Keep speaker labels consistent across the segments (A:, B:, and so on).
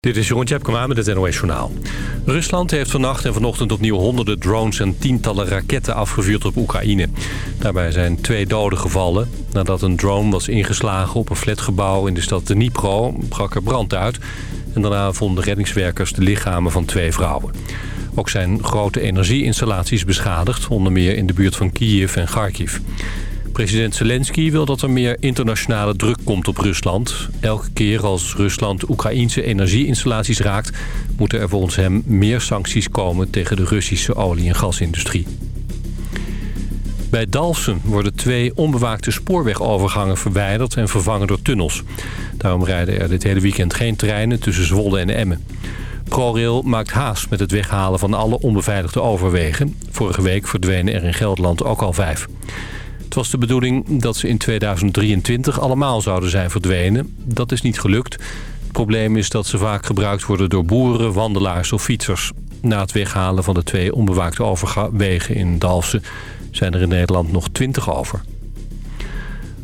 A: Dit is Jeroen Tjepkema met het NOS Journaal. Rusland heeft vannacht en vanochtend opnieuw honderden drones en tientallen raketten afgevuurd op Oekraïne. Daarbij zijn twee doden gevallen. Nadat een drone was ingeslagen op een flatgebouw in de stad Dnipro brak er brand uit. En daarna vonden reddingswerkers de lichamen van twee vrouwen. Ook zijn grote energieinstallaties beschadigd, onder meer in de buurt van Kiev en Kharkiv. President Zelensky wil dat er meer internationale druk komt op Rusland. Elke keer als Rusland Oekraïnse energieinstallaties raakt... moeten er volgens hem meer sancties komen tegen de Russische olie- en gasindustrie. Bij Dalfsen worden twee onbewaakte spoorwegovergangen verwijderd en vervangen door tunnels. Daarom rijden er dit hele weekend geen treinen tussen Zwolle en Emmen. ProRail maakt haast met het weghalen van alle onbeveiligde overwegen. Vorige week verdwenen er in Gelderland ook al vijf. Het was de bedoeling dat ze in 2023 allemaal zouden zijn verdwenen. Dat is niet gelukt. Het probleem is dat ze vaak gebruikt worden door boeren, wandelaars of fietsers. Na het weghalen van de twee onbewaakte overwegen in Dalfsen zijn er in Nederland nog 20 over.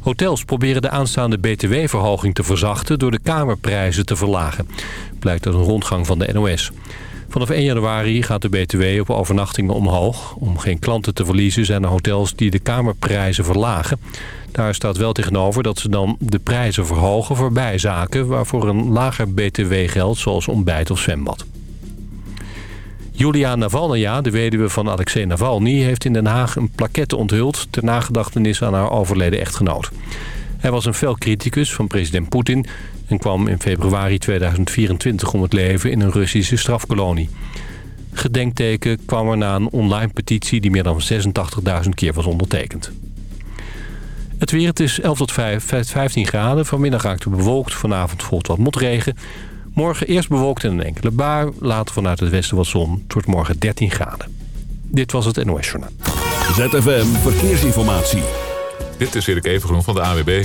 A: Hotels proberen de aanstaande btw-verhoging te verzachten... door de kamerprijzen te verlagen. Blijkt uit een rondgang van de NOS. Vanaf 1 januari gaat de BTW op overnachtingen omhoog. Om geen klanten te verliezen zijn er hotels die de kamerprijzen verlagen. Daar staat wel tegenover dat ze dan de prijzen verhogen voor bijzaken... waarvoor een lager BTW geldt, zoals ontbijt of zwembad. Julia Navalnaya, de weduwe van Alexei Navalny... heeft in Den Haag een plaquette onthuld... ter nagedachtenis aan haar overleden echtgenoot. Hij was een fel criticus van president Poetin... en kwam in februari 2024 om het leven in een Russische strafkolonie. Gedenkteken kwam er na een online petitie... die meer dan 86.000 keer was ondertekend. Het weer, het is 11 tot 5, 15 graden. Vanmiddag raakt het bewolkt. Vanavond volgt wat motregen. Morgen eerst bewolkt en een enkele bui. Later vanuit het westen wat zon. Het wordt morgen 13 graden. Dit was het NOS Journaal.
B: ZFM Verkeersinformatie.
C: Dit is Erik Evengroen van de AWB.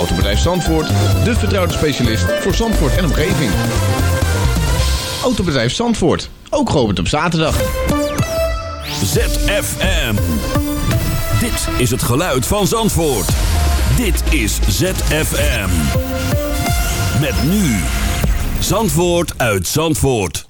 D: Autobedrijf Zandvoort, de vertrouwde specialist voor Zandvoort en omgeving. Autobedrijf Zandvoort, ook geopend op zaterdag.
B: ZFM. Dit is het geluid van Zandvoort. Dit is ZFM. Met nu. Zandvoort uit Zandvoort.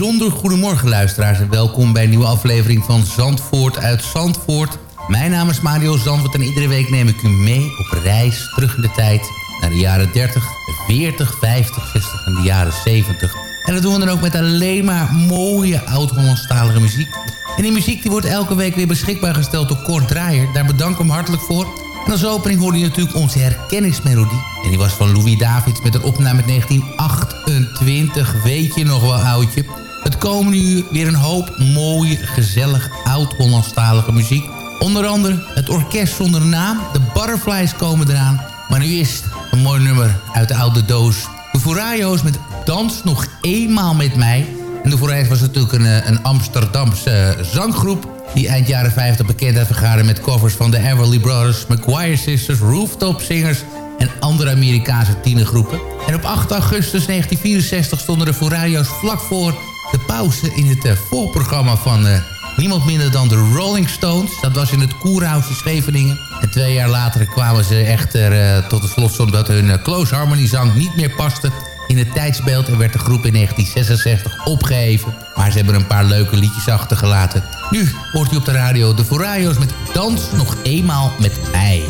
E: Bijzonder goedemorgen luisteraars en welkom bij een nieuwe aflevering van Zandvoort uit Zandvoort. Mijn naam is Mario Zandvoort en iedere week neem ik u mee op reis terug in de tijd naar de jaren 30, 40, 50, 60 en de jaren 70. En dat doen we dan ook met alleen maar mooie oud-Hollandstalige muziek. En die muziek die wordt elke week weer beschikbaar gesteld door Kort Draaier. Daar bedank ik hem hartelijk voor. En als opening hoorde je natuurlijk onze herkenningsmelodie. En die was van Louis Davids met een opname uit 1928. Weet je nog wel, oudje? Het komende uur weer een hoop mooie, gezellig, oud-Hollandstalige muziek. Onder andere het orkest zonder naam. De Butterflies komen eraan. Maar nu is een mooi nummer uit de oude doos. De Furayos met Dans nog eenmaal met mij. En de Furayos was natuurlijk een, eh, een Amsterdamse eh, zanggroep... die eind jaren 50 bekendheid vergaarde met covers van de Everly Brothers... McGuire Sisters, Rooftop Singers en andere Amerikaanse tienergroepen. En op 8 augustus 1964 stonden de Furayos vlak voor de pauze... in het eh, voorprogramma van... eh, Niemand minder dan de Rolling Stones. Dat was in het Koerhuis in Scheveningen. En twee jaar later kwamen ze echter eh, tot de slotsom dat hun Close Harmony zang niet meer paste in het tijdsbeeld en werd de groep in 1966 opgeheven. Maar ze hebben een paar leuke liedjes achtergelaten. Nu hoort u op de radio de Forayos met Dans nog eenmaal met mij.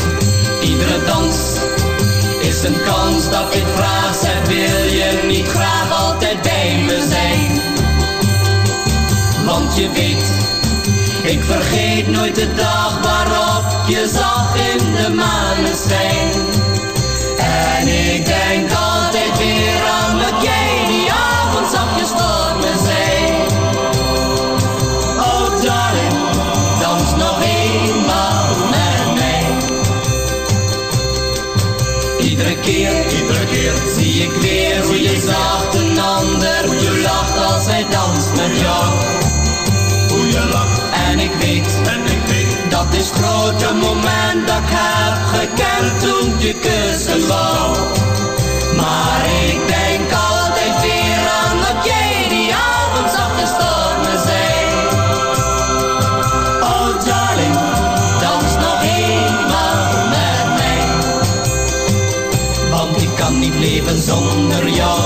F: Iedere dans is een kans dat ik vraag zeg wil je niet graag Want je weet, ik vergeet nooit de dag waarop je zag in de maneschijn. En ik denk altijd weer aan wat jij die avond zachtjes voor me zei. Oh darling, dans nog eenmaal met mij. Iedere keer, iedere keer zie ik weer hoe je zag een ander hoe je lacht als hij danst met jou. Hoe je lacht. En ik weet, en ik weet, dat is het grote moment dat ik heb gekend toen je kussen wou. Maar ik denk altijd weer aan wat jij die avond zag stormen zei. Oh darling, dans nog eenmaal met mij. Want ik kan niet leven zonder jou.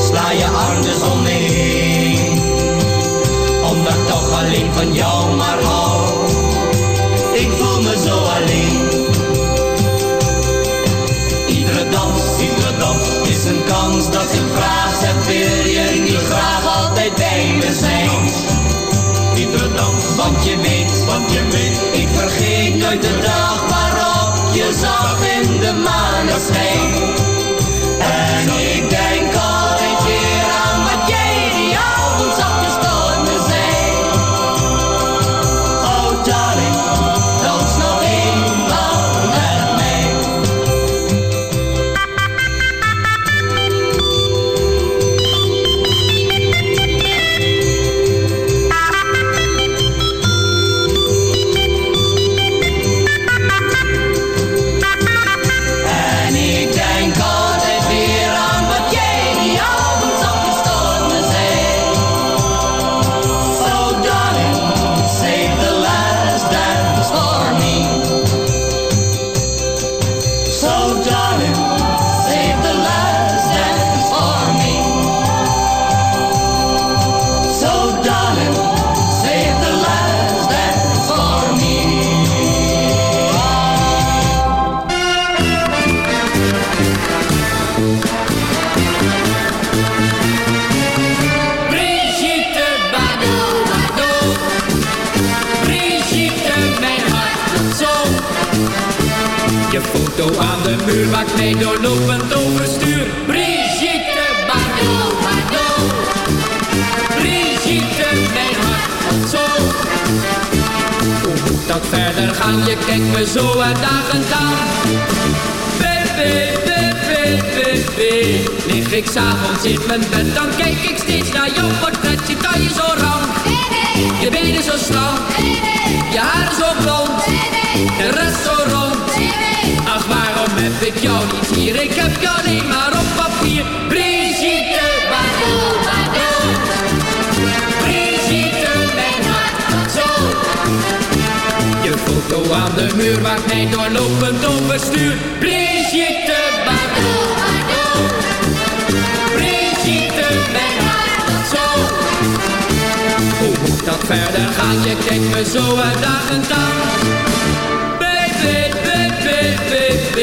F: Sla je arm dus om me heen. Alleen van jou maar hou. Ik voel me zo alleen. Iedere dans, iedere dans is een kans dat ik vraag. Zeg, wil je niet graag altijd bij me zijn? Iedere dans, want je weet, want je weet, ik vergeet nooit de dag waarop je zag in de maneschijn. En ik denk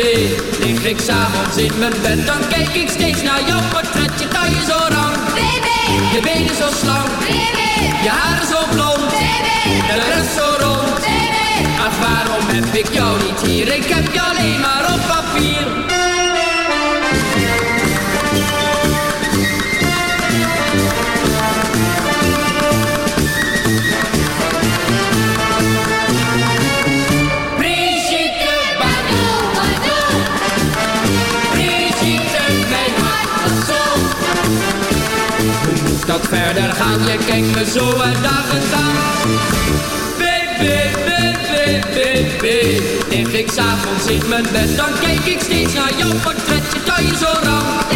G: baby. Lig ik s'avonds in mijn bed, dan kijk ik steeds naar jouw portret. Je taille zo rank, je benen zo slank, je haren zo blond, de rest zo rond. Ach, waarom heb ik jou niet hier? Ik heb jou alleen verder gaan? Je kijkt me zo uitdagend aan. Baby, baby, baby. Ik s'avonds in mijn bed, dan kijk ik steeds naar jouw portret. Je taille zo rank,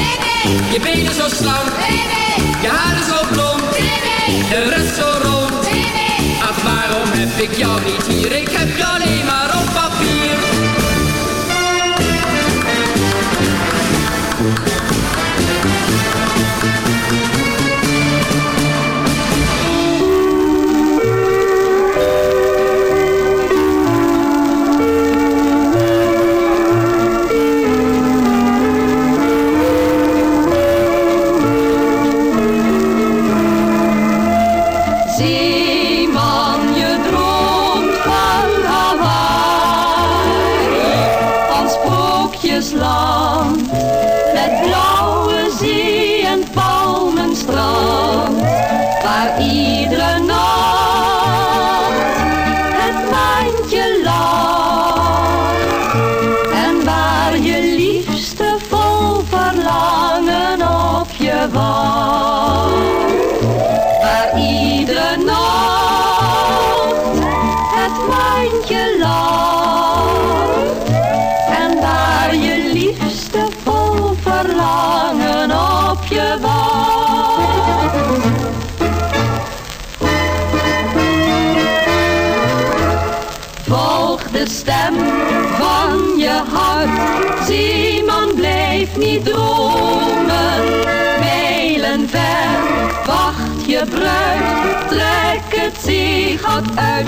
G: je benen zo slank, je haren zo blond, de rest zo rond. Ach, waarom heb ik jou niet hier? Ik heb jou alleen maar
H: Volg de stem van je hart, Zeeman blijf niet dromen. Mijlen ver, wacht je bruid, trek het zeegat uit.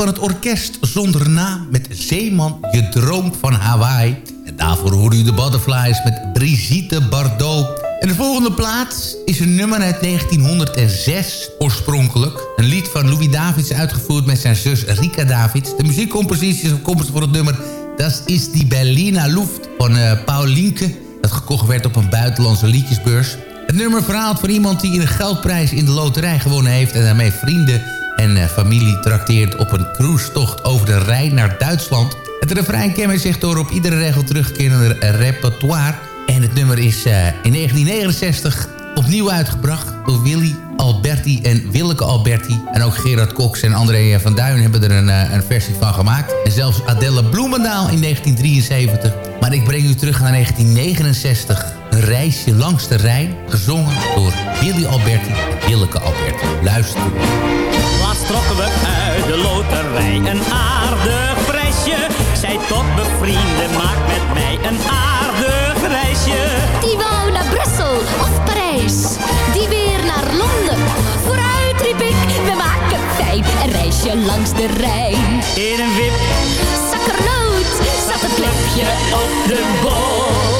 H: Van het
E: orkest zonder naam met Zeeman, je droomt van Hawaii. En daarvoor hoorde u de Butterflies met Brigitte Bardot. En de volgende plaats is een nummer uit 1906 oorspronkelijk. Een lied van Louis Davids uitgevoerd met zijn zus Rika Davids. De muziekcompositie is opkomstig voor het nummer... Dat is die Berliner Luft van uh, Paul Linke... dat gekocht werd op een buitenlandse liedjesbeurs. Het nummer verhaalt van iemand die een geldprijs in de loterij gewonnen heeft... en daarmee vrienden en uh, familie trakteert op een cruisetocht over de Rijn naar Duitsland. Het refrein kenmerkt zich door op iedere regel terugkerende repertoire. En het nummer is uh, in 1969 opnieuw uitgebracht door Willy Alberti en Willeke Alberti. En ook Gerard Cox en André van Duin hebben er een, een versie van gemaakt. En zelfs Adelle Bloemendaal in 1973. Maar ik breng u terug naar 1969. Een reisje langs de Rijn, gezongen door Willy Alberti en Willeke Alberti. Luister.
I: Laatst trokken we uit de loterij een aardig prijsje. Zij tot bevrienden, maak met mij een aardig reisje.
J: Die wou naar Brussel of Parijs, die weer naar Londen. Vooruit riep ik, we maken fijn een reisje langs de Rijn.
I: In een wip,
J: zakkernoot, zat een klepje op de boot.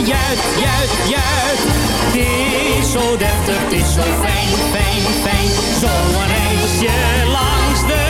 I: Kajuit, juit, juit. Het is zo deftig, het is zo fijn, fijn, fijn. Zo'n reisje langs de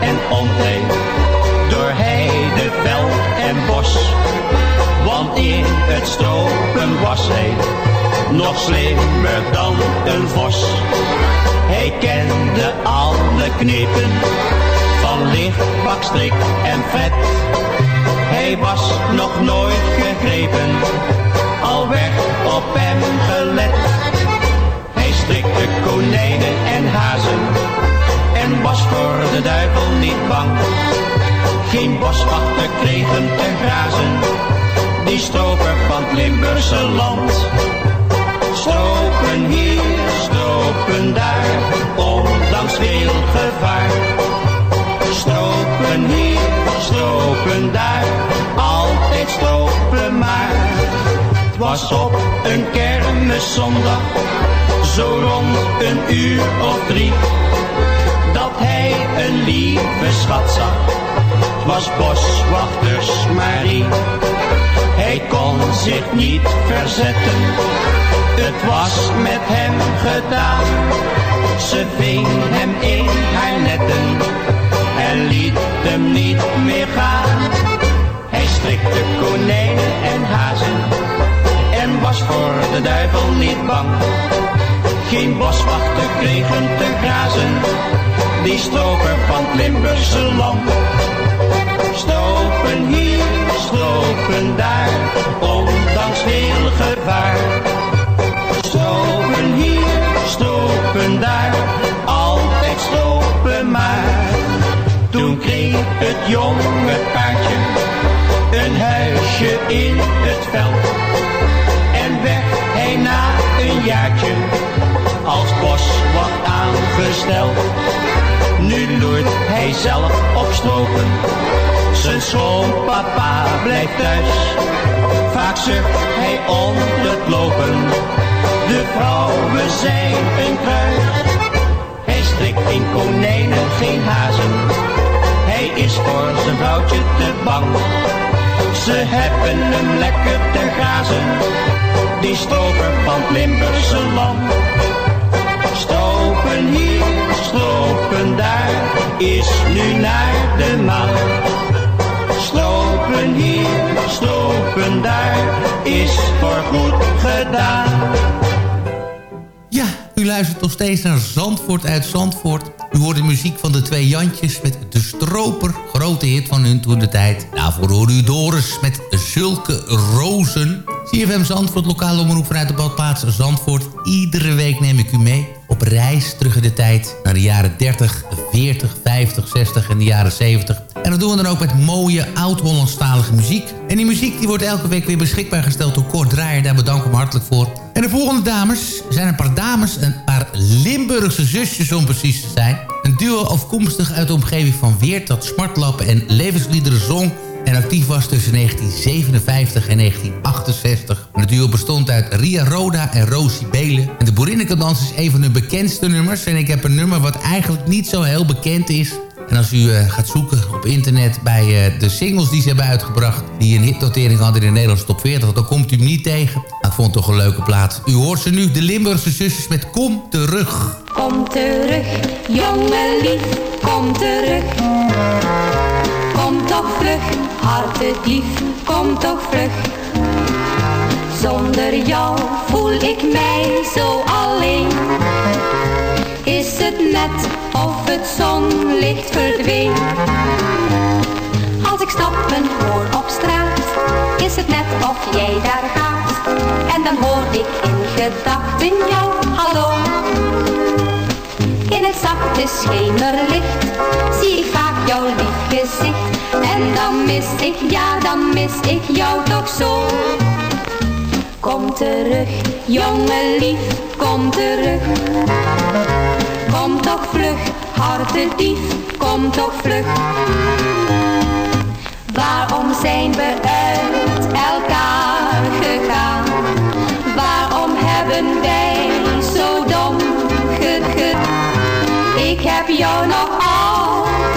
K: En onweer, door heide, veld en bos. Want in het stropen was hij nog slimmer dan een vos. Hij kende alle knepen van licht, bakstrik en vet. Hij was nog nooit gegrepen, al werd op hem gelet. Hij strikte konijnen en hazen en was voor de duivel niet bang. Geen boswachter kregen te grazen, die stroper van het Limburgse land. Stropen hier, stropen daar, ondanks veel gevaar. Stropen hier, stropen daar, altijd stropen maar. Het was op een kermiszondag, zo rond een uur of drie hij een lieve schat zag. Was boswachters Marie. Hij kon zich niet verzetten. Het was met hem gedaan. Ze ving hem in haar netten en liet hem niet meer gaan. Hij strikte konijnen en hazen en was voor de duivel niet bang. Geen boswachter kregen te grazen die stroper van het Limburgse. Stropen hier, stropen daar, ondanks veel gevaar. Stropen hier, stropen daar, altijd stropen maar. Toen kreeg het jonge paardje een huisje in het veld. Nu loert hij zelf op stropen. Zijn schoonpapa blijft thuis. Vaak zucht hij onder het lopen. De vrouwen zijn een kruid. Hij strikt geen konijnen, geen hazen. Hij is voor zijn vrouwtje te bang. Ze hebben hem lekker te grazen. Die stroper van Limburgse land. Stropen hier, stropen daar, is nu naar de maan. Stropen hier, stropen daar, is voor goed gedaan.
E: Ja, u luistert nog steeds naar Zandvoort uit Zandvoort. U hoort de muziek van de twee Jantjes met De Stroper. Grote hit van hun toen de tijd. Daarvoor hoorde u Doris met Zulke Rozen. CFM Zandvoort, lokale omroep vanuit de badplaats Zandvoort. Iedere week neem ik u mee op reis terug in de tijd... naar de jaren 30, 40, 50, 60 en de jaren 70. En dat doen we dan ook met mooie oud-Hollandstalige muziek. En die muziek die wordt elke week weer beschikbaar gesteld door Kort Draaier. Daar bedank ik hem hartelijk voor. En de volgende dames zijn een paar dames, een paar Limburgse zusjes om precies te zijn. Een duo afkomstig uit de omgeving van Weert dat smartlappen en levensliederen zong en actief was tussen 1957 en 1968. En het duo bestond uit Ria Roda en Rosie Belen. En de Boerinnekendans is een van hun bekendste nummers. En ik heb een nummer wat eigenlijk niet zo heel bekend is. En als u eh, gaat zoeken op internet bij eh, de singles die ze hebben uitgebracht... die een hitnotering hadden in de Nederlandse top 40... dan komt u hem niet tegen. Maar ik vond toch een leuke plaat. U hoort ze nu, de Limburgse zusjes met Kom Terug.
H: Kom terug, jongen lief, kom terug. Kom toch vlug, hartelijk kom toch vlug. Zonder jou voel ik mij zo alleen. Is het net of het zonlicht verdween? Als ik stappen hoor op straat, is het net of jij daar gaat. En dan hoor ik in gedachten jou, hallo. In het zachte schemerlicht zie ik vaak jouw lief gezicht. En dan mis ik, ja dan mis ik jou toch zo. Kom terug, jongen lief, kom terug. Kom toch vlug, hartedief, kom toch vlug. Waarom zijn we uit elkaar gegaan? Waarom hebben wij zo dom gegut? Ik heb jou nog altijd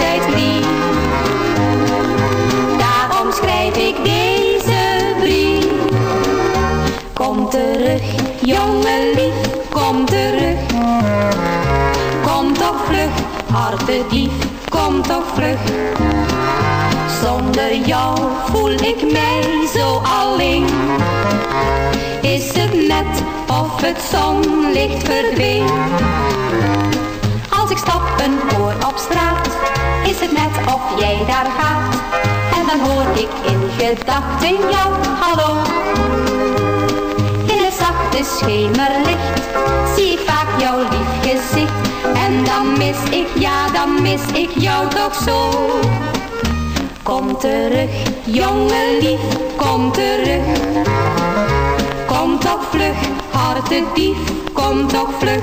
H: schrijf ik deze brief. Kom terug, jongen lief, kom terug. Kom toch vlug, hartedief, kom toch vlug. Zonder jou voel ik mij zo alleen. Is het net of het zonlicht verdween? Als ik stappen hoor op straat, is het net of jij daar gaat. Ik in gedachten jou, hallo. In het zachte schemerlicht zie ik vaak jouw lief gezicht. En dan mis ik, ja dan mis ik jou toch zo. Kom terug, jongen lief, kom terug. Kom toch vlug, hartedief, kom toch vlug.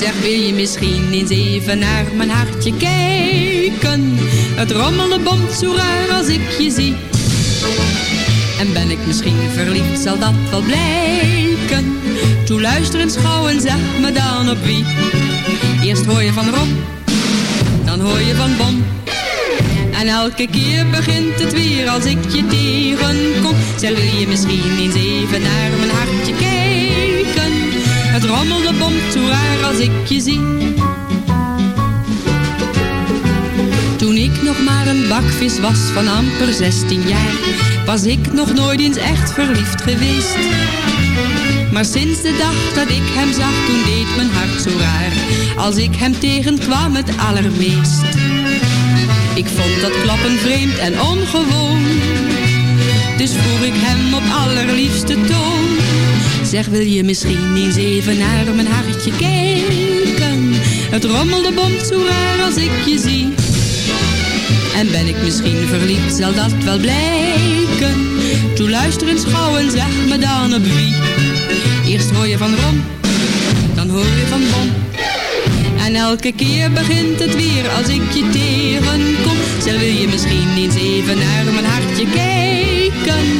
L: Zeg, wil je misschien eens even naar mijn hartje kijken? Het rommelen bomt zo raar als ik je zie. En ben ik misschien verliefd, zal dat wel blijken. Toe luister eens gauw en zeg me dan op wie. Eerst hoor je van Rom, dan hoor je van Bom. En elke keer begint het weer als ik je tegenkom. Zeg, wil je misschien eens even naar mijn hartje kijken? Het rommelde bomt zo raar als ik je zie. Toen ik nog maar een bakvis was van amper 16 jaar, was ik nog nooit eens echt verliefd geweest. Maar sinds de dag dat ik hem zag, toen deed mijn hart zo raar, als ik hem tegenkwam het allermeest. Ik vond dat klappen vreemd en ongewoon, dus vroeg ik hem op allerliefste toon. Zeg, wil je misschien eens even naar mijn hartje kijken? Het rommelde bomt zo raar als ik je zie. En ben ik misschien verliefd, zal dat wel blijken. Toe luister eens zeg me dan op wie. Eerst hoor je van Rom, dan hoor je van Bom. En elke keer begint het weer als ik je tegenkom. Zeg, wil je misschien eens even naar mijn hartje kijken?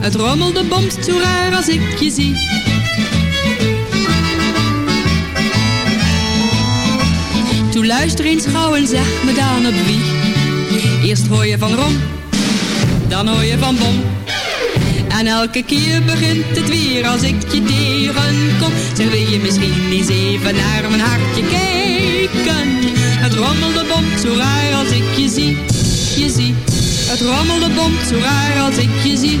L: Het rommelde bomt zo raar als ik je zie. Toe luister eens gauw en zeg me dan op wie. Eerst hoor je van Rom, dan hoor je van Bom. En elke keer begint het weer als ik je tegenkom. Zeg, wil je misschien eens even naar mijn hartje kijken? Het rommelde bomt zo raar als ik je zie, je zie. Het rommelde bomt zo raar als ik je zie.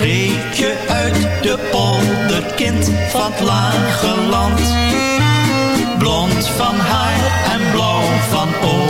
M: Greetje uit de polder, kind van het lage land. Blond van haar en blauw van ogen,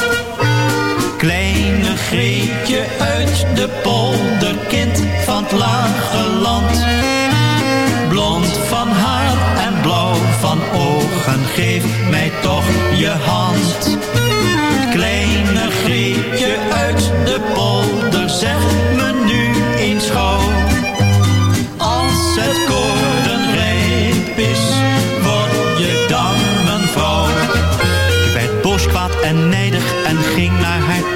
M: Kleine Grietje uit de polder, kind van het lage land. Blond van haar en blauw van ogen, geef mij toch je hand. Kleine Grietje uit de polder, zeg me nu eens gauw. Als het koren rijp is, word je dan mijn vrouw. Ik werd boos, kwaad en net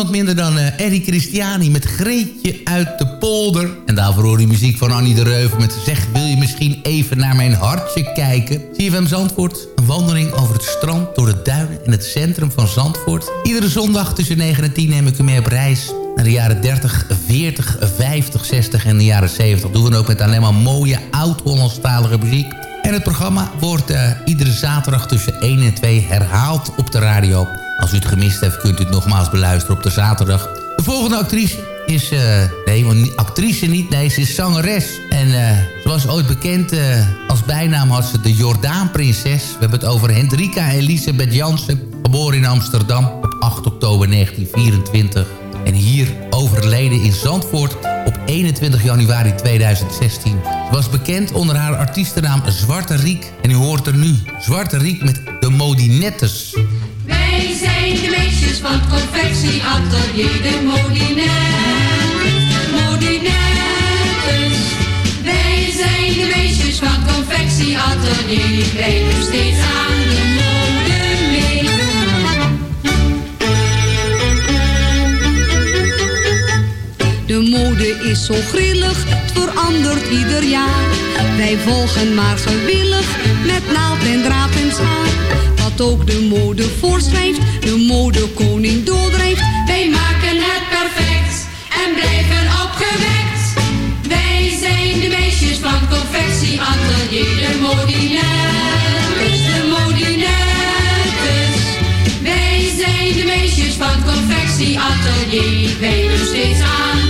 E: Niemand minder dan uh, Eddie Christiani met Greetje uit de polder. En daarvoor hoor je muziek van Annie de Reuven met Zeg, wil je misschien even naar mijn hartje kijken? CFM Zandvoort, een wandeling over het strand, door de duinen en het centrum van Zandvoort. Iedere zondag tussen 9 en 10 neem ik u mee op reis naar de jaren 30, 40, 50, 60 en de jaren 70. Doen we ook met alleen maar mooie oud-Hollandstalige muziek. En het programma wordt uh, iedere zaterdag tussen 1 en 2 herhaald op de radio. Als u het gemist heeft, kunt u het nogmaals beluisteren op de zaterdag. De volgende actrice is... Uh, nee, actrice niet. Nee, ze is zangeres. En uh, ze was ooit bekend... Uh, als bijnaam had ze de Jordaanprinses. We hebben het over Hendrika Elisabeth Jansen. Geboren in Amsterdam op 8 oktober 1924. En hier overleden in Zandvoort op 21 januari 2016. Ze was bekend onder haar artiestennaam Zwarte Riek. En u hoort er nu Zwarte Riek met de Modinettes.
L: Wij zijn de meisjes van het confectieatelier, de Modinettes. Modinettes. Wij zijn de meisjes van het confectieatelier, wij doen steeds aan de mode mee.
N: De mode is zo grillig, het verandert ieder jaar. Wij volgen maar gewillig, met naald en draad en schaar ook de mode voorschrijft, de modekoning doordrijft.
L: Wij maken het perfect en blijven opgewekt. Wij zijn de meisjes van confectieatelier, de modinettes, de modinettes. Wij zijn de meisjes van confectieatelier, wij doen steeds aan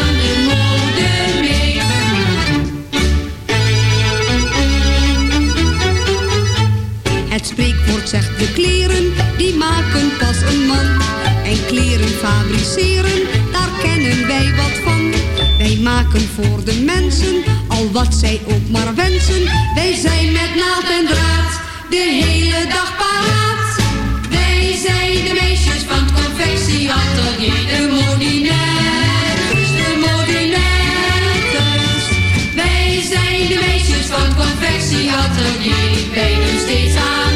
N: zegt de kleren, die maken pas een man. En kleren fabriceren, daar kennen wij wat van. Wij maken voor de mensen, al wat zij ook maar wensen.
L: Wij zijn met naald en draad, de hele dag paraat. Wij zijn de meisjes van het confectieatelier, de modinettes, de modinettes. Wij zijn de meisjes van het confectieatelier, wij doen steeds aan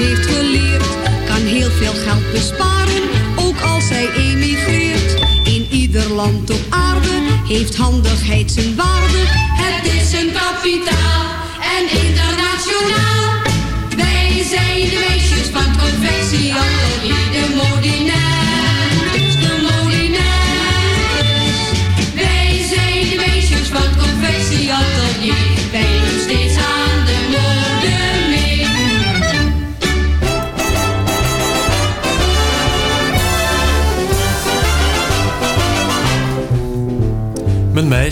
N: heeft geleerd, kan heel veel geld besparen, ook als zij emigreert. In ieder land op aarde heeft handigheid zijn waarde.
L: Het is een kapitaal en internationaal. Wij zijn de meisjes van het confectieatelier, de modinettes,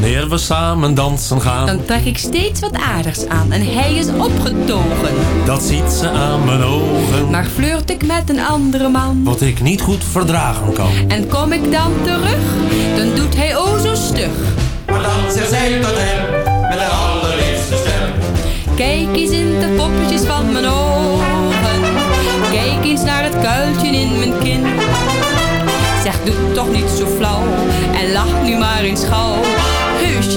O: Wanneer we samen dansen gaan,
H: Dan trek ik steeds wat aardigs aan en hij is opgetogen.
O: dat ziet ze aan mijn ogen.
H: Maar flirt ik met een andere man
O: Wat ik niet goed verdragen kan.
H: en kom ik dan terug, dan doet hij o zo stug.
P: Maar dan zegt zij tot hem, met haar allerliefste stem.
H: Kijk eens in de poppetjes van mijn ogen. Kijk eens naar het kuiltje in mijn kin. Zeg, doe toch niet zo flauw en lach nu maar eens gauw.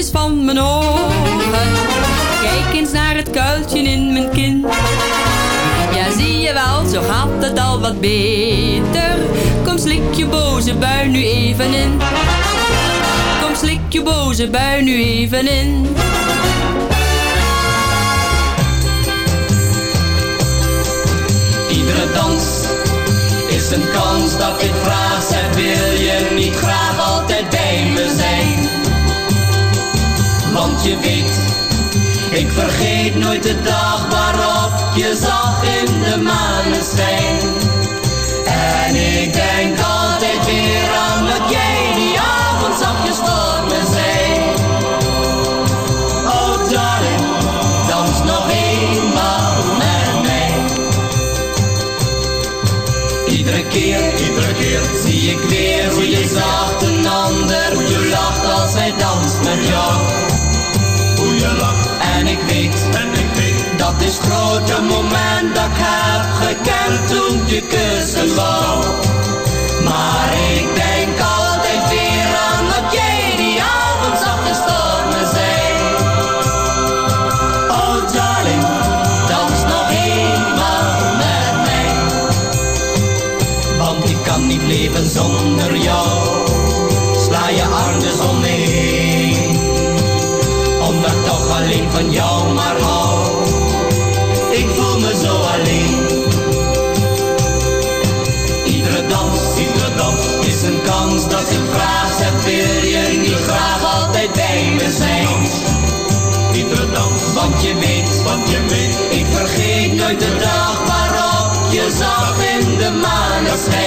H: Van mijn ogen. Kijk eens naar het kuiltje in mijn kin. Ja, zie je wel, zo gaat het al wat beter. Kom, slik je boze bui nu even in. Kom, slik je boze bui nu even in.
F: Iedere dans is een kans dat ik vraag. Zeg, wil je niet graag altijd bij me zijn? Want je weet, ik vergeet nooit de dag waarop je zag in de maneschijn. En ik denk altijd weer aan je kussen wou. Maar ik nooit de dag waarop je zag in de maneschijn.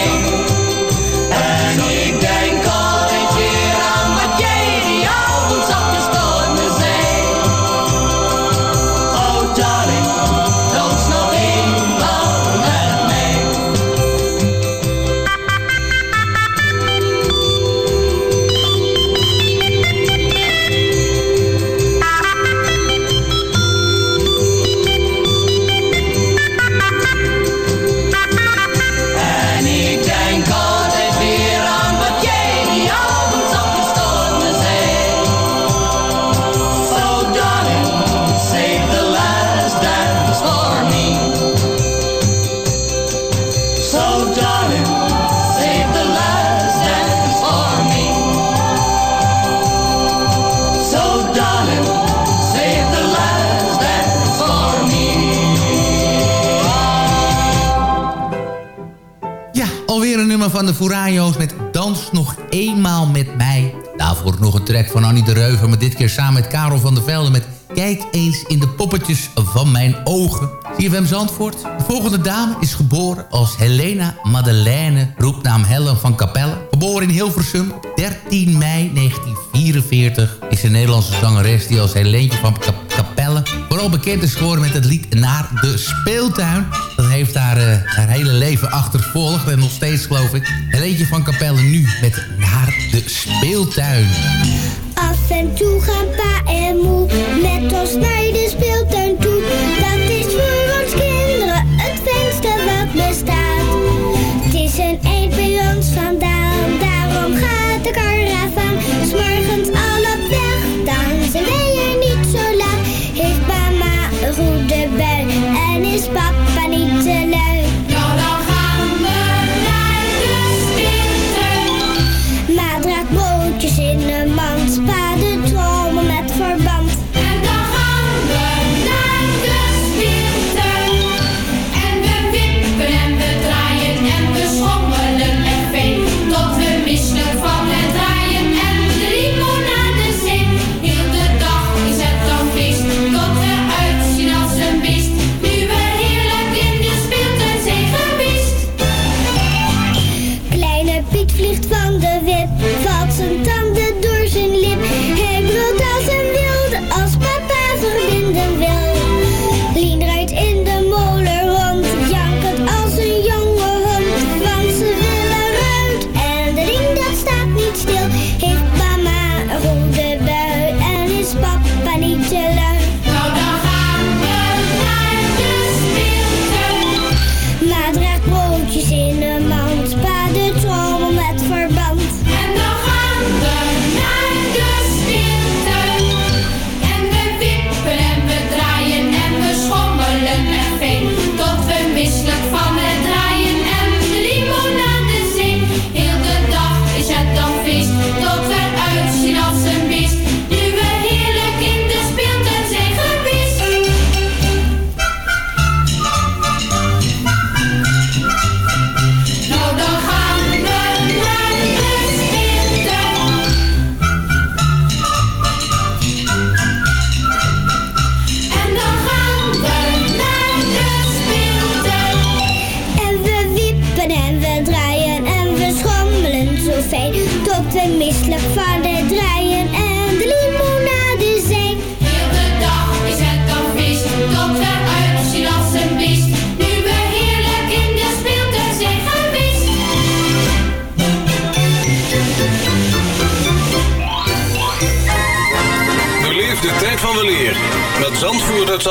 E: Van de Furayo's met Dans nog eenmaal met mij. Daarvoor nog een track van Annie de Reuver, maar dit keer samen met Karel van der Velde met Kijk eens in de poppetjes van mijn ogen. CFM Zandvoort. De volgende dame is geboren als Helena Madeleine, roepnaam Helen van Capelle. Geboren in Hilversum, 13 mei 1944. Is een Nederlandse zangeres die als Helentje van Capelle... vooral bekend is geworden met het lied Naar de Speeltuin. Heeft haar, uh, haar hele leven achtervolgd en nog steeds geloof ik. Helentje van Capelle nu met Naar de Speeltuin.
Q: Af en toe gaan pa en moe met ons naar de speeltuin toe. Dat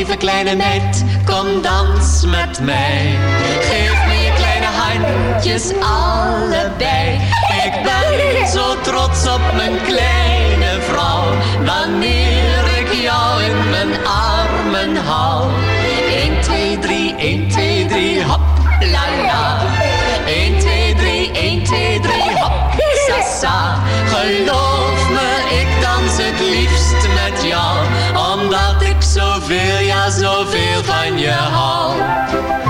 F: lieve kleine meid, kom dans met mij. Geef me je kleine handjes allebei. Ik ben zo trots op mijn kleine vrouw. Wanneer ik jou in mijn armen hou. 1, 2, 3, 1, 2, 3, hop, la la. 1, 2, 3, 1, 2, 3, hop, sa sa. Geloof zoveel, van je hou.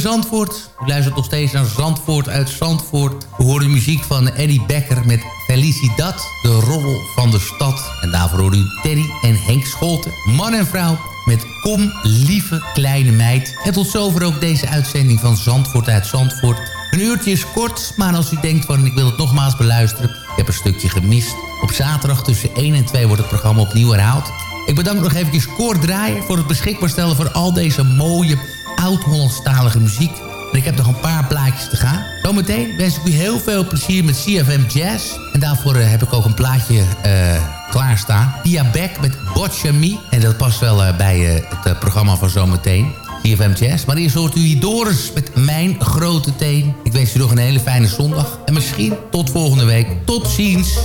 E: Zandvoort. U luistert nog steeds naar Zandvoort uit Zandvoort. We horen muziek van Eddie Becker met Felicidad, de roddel van de stad. En daarvoor horen u Teddy en Henk Scholten, man en vrouw met Kom lieve kleine meid. En tot zover ook deze uitzending van Zandvoort uit Zandvoort. Een uurtje is kort, maar als u denkt van ik wil het nogmaals beluisteren... ik heb een stukje gemist. Op zaterdag tussen 1 en 2 wordt het programma opnieuw herhaald. Ik bedank nog even Koord Draaien voor het beschikbaar stellen... voor al deze mooie oud-Hollandstalige muziek. En ik heb nog een paar plaatjes te gaan. Zometeen wens ik u heel veel plezier met CFM Jazz. En daarvoor eh, heb ik ook een plaatje uh, klaarstaan. Pia Beck met Botcha Me. En dat past wel uh, bij het programma van zometeen. CFM Jazz. Maar eerst hoort u Doris met Mijn Grote Teen. Ik wens u nog een hele fijne zondag. En misschien tot volgende week. Tot ziens.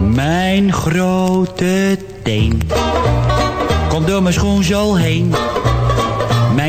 R: Mijn grote teen komt door mijn schoenzool heen.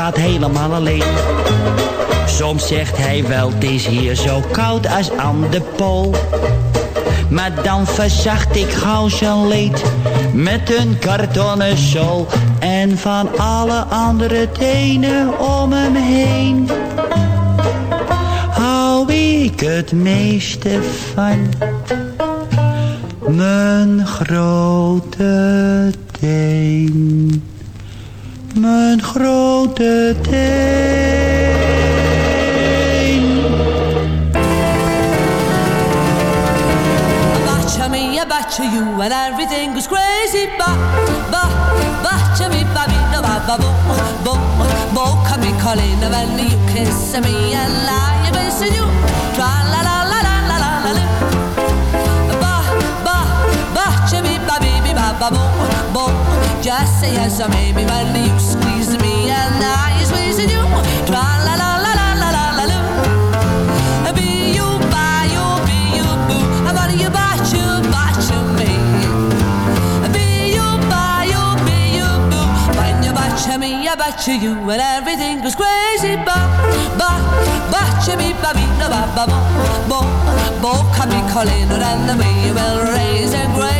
R: staat helemaal alleen. Soms zegt hij wel, het is hier zo koud als aan de pool. Maar dan verzacht ik gauw zijn leed met een kartonnen zool. En van alle andere tenen om hem heen hou ik het meeste van. Mijn grote teen, mijn grote teen.
L: Bacia me, I bacia you, and everything goes crazy. Ba, ba, bacia me, baby, ba, ba, bo, bo, bo, come me calling, when you kiss me, and I missing you. Tra la la baby, ba, ba, bo, bo. Just say yes, or maybe when you squeeze me, and I squeezing you. Tra la la la la la la la. Be you, by you, be you, boo. I'm on you, bite you, bite you, me. Be you, by you, be you, boo. When you bite me, I bite you, and everything goes crazy. Ba, ba, bite me, baby, no, ba, ba, bo, bo, bo. Come me calling, and the way will raise a great